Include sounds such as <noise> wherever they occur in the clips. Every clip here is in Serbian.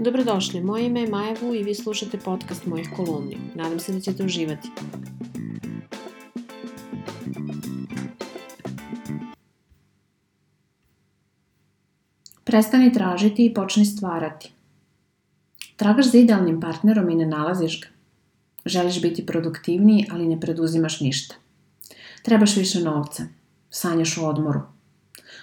Dobrodošli, moje ime je Maja Vu i vi slušate podcast mojih kolumni. Nadam se da ćete uživati. Prestani tražiti i počni stvarati. Tragaš za idealnim partnerom i ne nalaziš ga. Želiš biti produktivniji, ali ne preduzimaš ništa. Trebaš više novca. Sanjaš o odmoru.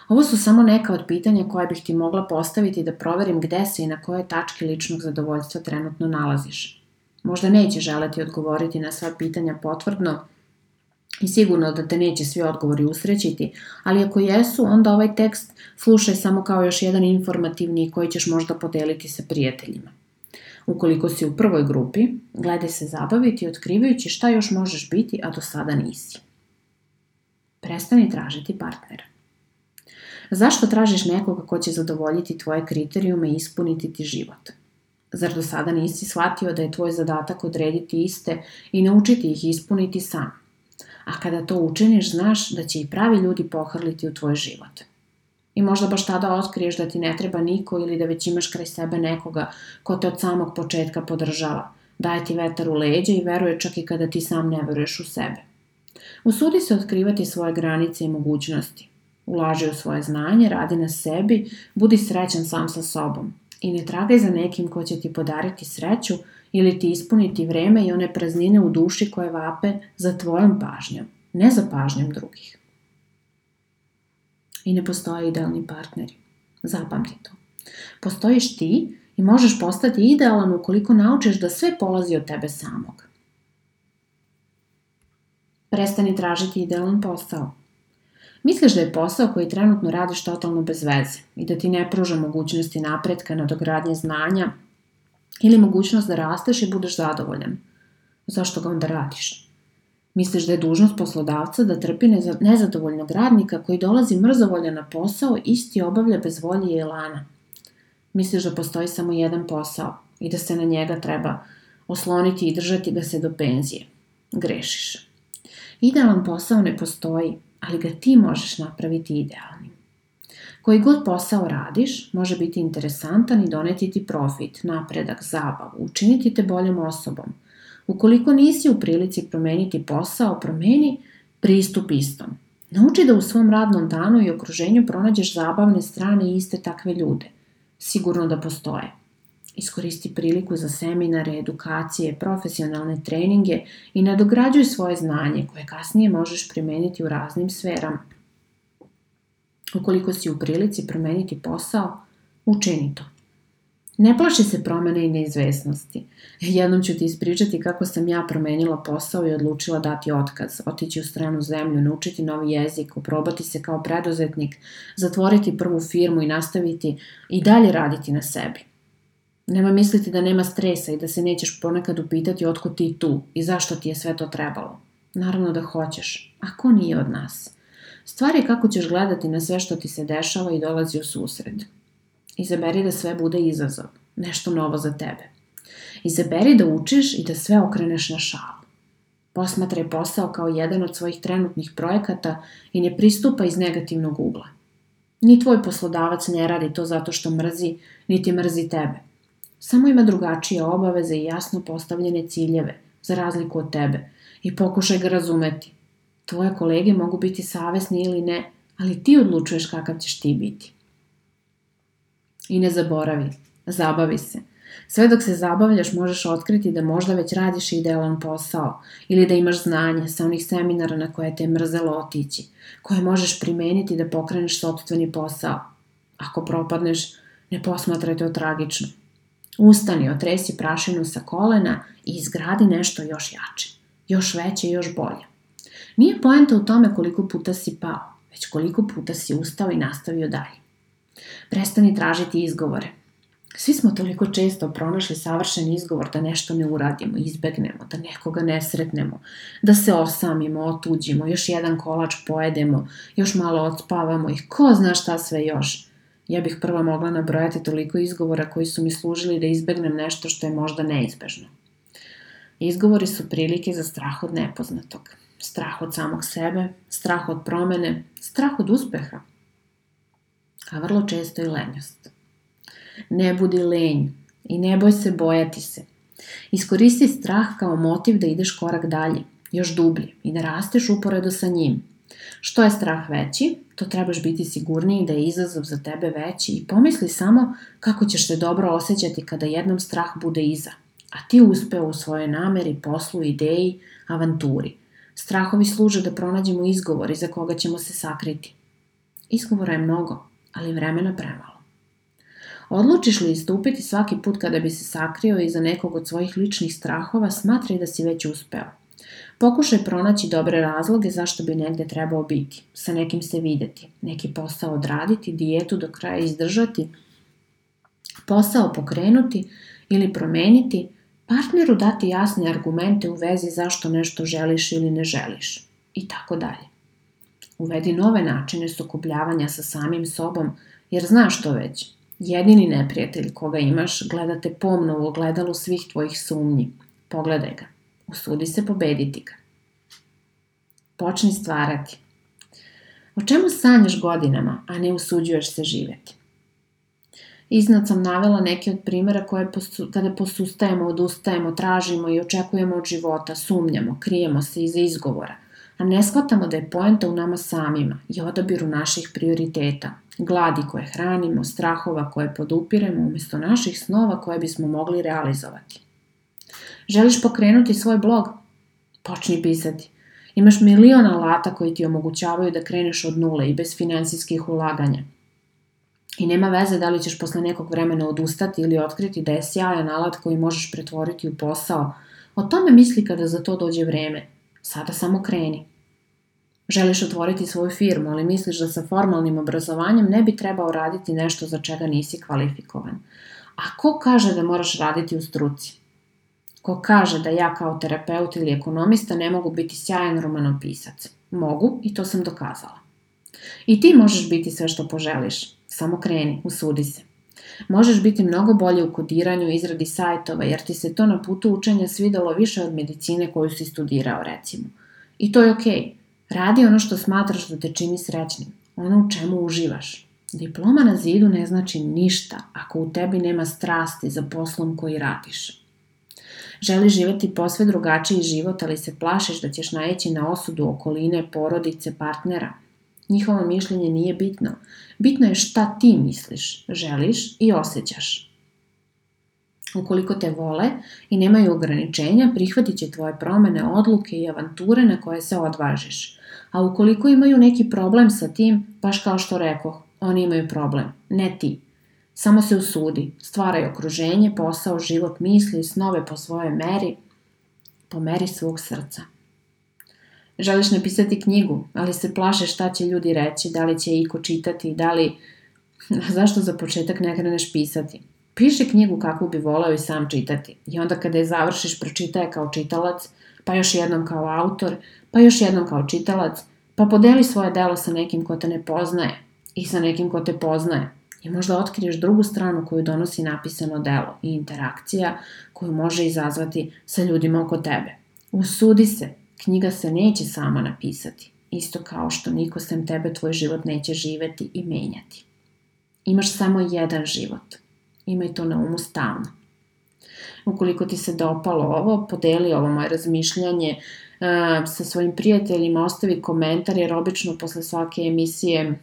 Ovo su samo neka od pitanja koje bih ti mogla postaviti da proverim gde se i na kojoj tački ličnog zadovoljstva trenutno nalaziš. Možda neće želeti odgovoriti na sva pitanja potvrdno i sigurno da te neće svi odgovori usrećiti, ali ako jesu, onda ovaj tekst slušaj samo kao još jedan informativni koji ćeš možda podeliti sa prijateljima. Ukoliko si u prvoj grupi, gledaj se zabaviti otkrivajući šta još možeš biti, a do sada nisi. Prestani tražiti partnera. Zašto tražiš nekoga ko će zadovoljiti tvoje kriterijume i ispuniti ti život? Zar do sada nisi shvatio da je tvoj zadatak odrediti iste i naučiti ih ispuniti sam? A kada to učiniš, znaš da će i pravi ljudi pohrliti u tvoj život. I možda baš tada otkriješ da ti ne treba niko ili da već imaš kraj sebe nekoga ko te od samog početka podržava, daje ti vetar u leđa i veruje čak i kada ti sam ne veruješ u sebe. Usudi se otkrivati svoje granice i mogućnosti. Ulaži u svoje znanje, radi na sebi, budi srećan sam sa sobom. I ne tragaj za nekim ko će ti podariti sreću ili ti ispuniti vreme i one praznine u duši koje vape za tvojom pažnjom, ne za pažnjom drugih. I ne postoje idealni partneri. Zapamti to. Postojiš ti i možeš postati idealan ukoliko naučiš da sve polazi od tebe samog. Prestani tražiti idealan posao. Misliš da je posao koji trenutno radiš totalno bez veze i da ti ne pruža mogućnosti napretka, nadogradnje znanja ili mogućnost da rasteš i budeš zadovoljan. Zašto ga onda radiš? Misliš da je dužnost poslodavca da trpi nezadovoljnog radnika koji dolazi mrzovolja na posao isti obavlja bez volje i elana? Misliš da postoji samo jedan posao i da se na njega treba osloniti i držati ga se do penzije? Grešiš. Idealan posao ne postoji, ali ga ti možeš napraviti idealnim. Koji god posao radiš, može biti interesantan i doneti ti profit, napredak, zabavu, učiniti te boljom osobom. Ukoliko nisi u prilici promeniti posao, promeni pristup istom. Nauči da u svom radnom danu i okruženju pronađeš zabavne strane i iste takve ljude. Sigurno da postoje. Iskoristi priliku za seminare, edukacije, profesionalne treninge i nadograđuj svoje znanje koje kasnije možeš primeniti u raznim sferama. Ukoliko si u prilici promeniti posao, učini to. Ne plaši se promene i neizvesnosti. Jednom ću ti ispričati kako sam ja promenila posao i odlučila dati otkaz, otići u stranu zemlju, naučiti novi jezik, oprobati se kao preduzetnik, zatvoriti prvu firmu i nastaviti i dalje raditi na sebi. Nema misliti da nema stresa i da se nećeš ponekad upitati otko ti tu i zašto ti je sve to trebalo. Naravno da hoćeš. A ko nije od nas? Stvar je kako ćeš gledati na sve što ti se dešava i dolazi u susred. Izaberi da sve bude izazov, nešto novo za tebe. Izaberi da učiš i da sve okreneš na šalu. Posmatraj posao kao jedan od svojih trenutnih projekata i ne pristupa iz negativnog ugla. Ni tvoj poslodavac ne radi to zato što mrzi, niti mrzi tebe. Samo ima drugačije obaveze i jasno postavljene ciljeve, za razliku od tebe, i pokušaj ga razumeti. Tvoje kolege mogu biti savesni ili ne, ali ti odlučuješ kakav ćeš ti biti. I ne zaboravi, zabavi se. Sve dok se zabavljaš možeš otkriti da možda već radiš idealan posao ili da imaš znanje sa onih seminara na koje te je mrzelo otići, koje možeš primeniti da pokreneš sobstveni posao. Ako propadneš, ne posmatraj to tragično. Ustani, otresi prašinu sa kolena i izgradi nešto još jače, još veće i još bolje. Nije poenta u tome koliko puta si pao, već koliko puta si ustao i nastavio dalje. Prestani tražiti izgovore. Svi smo toliko često pronašli savršen izgovor da nešto ne uradimo, izbegnemo, da nekoga ne sretnemo, da se osamimo, otuđimo, još jedan kolač pojedemo, još malo odspavamo i ko zna šta sve još. Ja bih prva mogla nabrojati toliko izgovora koji su mi služili da izbegnem nešto što je možda neizbežno. Izgovori su prilike za strah od nepoznatog. strah od samog sebe, strah od promene, strah od uspeha, a vrlo često i lenjost. Ne budi lenj i ne boj se bojati se. Iskoristi strah kao motiv da ideš korak dalje, još dublje i da rasteš uporedo sa njim. Što je strah veći, to trebaš biti sigurniji da je izazov za tebe veći i pomisli samo kako ćeš se dobro osjećati kada jednom strah bude iza, a ti uspeo u svojoj nameri, poslu, ideji, avanturi. Strahovi služe da pronađemo izgovor iza koga ćemo se sakriti. Izgovora je mnogo, ali vremena premalo. Odlučiš li istupiti svaki put kada bi se sakrio iza nekog od svojih ličnih strahova, smatraj da si već uspeo. Pokušaj pronaći dobre razloge zašto bi negde trebao biti, sa nekim se videti, neki posao odraditi, dijetu do kraja izdržati, posao pokrenuti ili promeniti, partneru dati jasne argumente u vezi zašto nešto želiš ili ne želiš i tako dalje. Uvedi nove načine sukobljavanja sa samim sobom, jer znaš to već. Jedini neprijatelj koga imaš gleda te pomno u ogledalu svih tvojih sumnji. Pogledaj ga. Usudi se pobediti ga. Počni stvarati. O čemu sanjaš godinama, a ne usuđuješ se živeti? Iznad sam navela neke od primera koje posu, kada posustajemo, odustajemo, tražimo i očekujemo od života, sumnjamo, krijemo se iza izgovora, a ne shvatamo da je poenta u nama samima i odabiru naših prioriteta, gladi koje hranimo, strahova koje podupiremo umesto naših snova koje bismo mogli realizovati. Želiš pokrenuti svoj blog? Počni pisati. Imaš milion alata koji ti omogućavaju da kreneš od nule i bez finansijskih ulaganja. I nema veze da li ćeš posle nekog vremena odustati ili otkriti da je sjajan alat koji možeš pretvoriti u posao. O tome misli kada za to dođe vreme. Sada samo kreni. Želiš otvoriti svoju firmu, ali misliš da sa formalnim obrazovanjem ne bi trebao raditi nešto za čega nisi kvalifikovan. A ko kaže da moraš raditi u struci? Ko kaže da ja kao terapeut ili ekonomista ne mogu biti sjajan romanopisac? Mogu i to sam dokazala. I ti možeš biti sve što poželiš. Samo kreni, usudi se. Možeš biti mnogo bolje u kodiranju i izradi sajtova, jer ti se to na putu učenja svidalo više od medicine koju si studirao, recimo. I to je okej. Okay. Radi ono što smatraš da te čini srećnim, ono u čemu uživaš. Diploma na zidu ne znači ništa ako u tebi nema strasti za poslom koji radiš. Želiš živeti posve drugačiji život, ali se plašiš da ćeš najeći na osudu okoline, porodice, partnera. Njihovo mišljenje nije bitno. Bitno je šta ti misliš, želiš i osjećaš. Ukoliko te vole i nemaju ograničenja, prihvatit će tvoje promene, odluke i avanture na koje se odvažiš. A ukoliko imaju neki problem sa tim, baš kao što rekoh, oni imaju problem, ne ti. Samo se usudi, stvaraj okruženje, posao, život, misli i snove po svojoj meri, po meri svog srca. Želiš napisati knjigu, ali se plaše šta će ljudi reći, da li će iko čitati, da li... <laughs> Zašto za početak ne kreneš pisati? Piši knjigu kakvu bi voleo i sam čitati. I onda kada je završiš, pročitaje kao čitalac, pa još jednom kao autor, pa još jednom kao čitalac, pa podeli svoje delo sa nekim ko te ne poznaje i sa nekim ko te poznaje i možda otkriješ drugu stranu koju donosi napisano delo i interakcija koju može izazvati sa ljudima oko tebe. Usudi se, knjiga se neće sama napisati, isto kao što niko sem tebe tvoj život neće živeti i menjati. Imaš samo jedan život. Imaj to na umu stalno. Ukoliko ti se dopalo ovo, podeli ovo moje razmišljanje uh, sa svojim prijateljima, ostavi komentar, jer obično posle svake emisije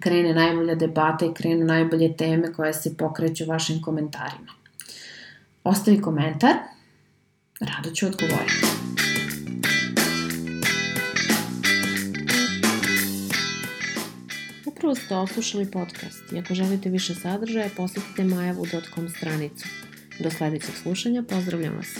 krene najbolja debata i krenu najbolje teme koje se pokreću vašim komentarima. Ostavi komentar, rado ću odgovoriti. Upravo ste oslušali podcast i ako želite više sadržaja, posjetite majavu.com stranicu. Do sledećeg slušanja, pozdravljam vas!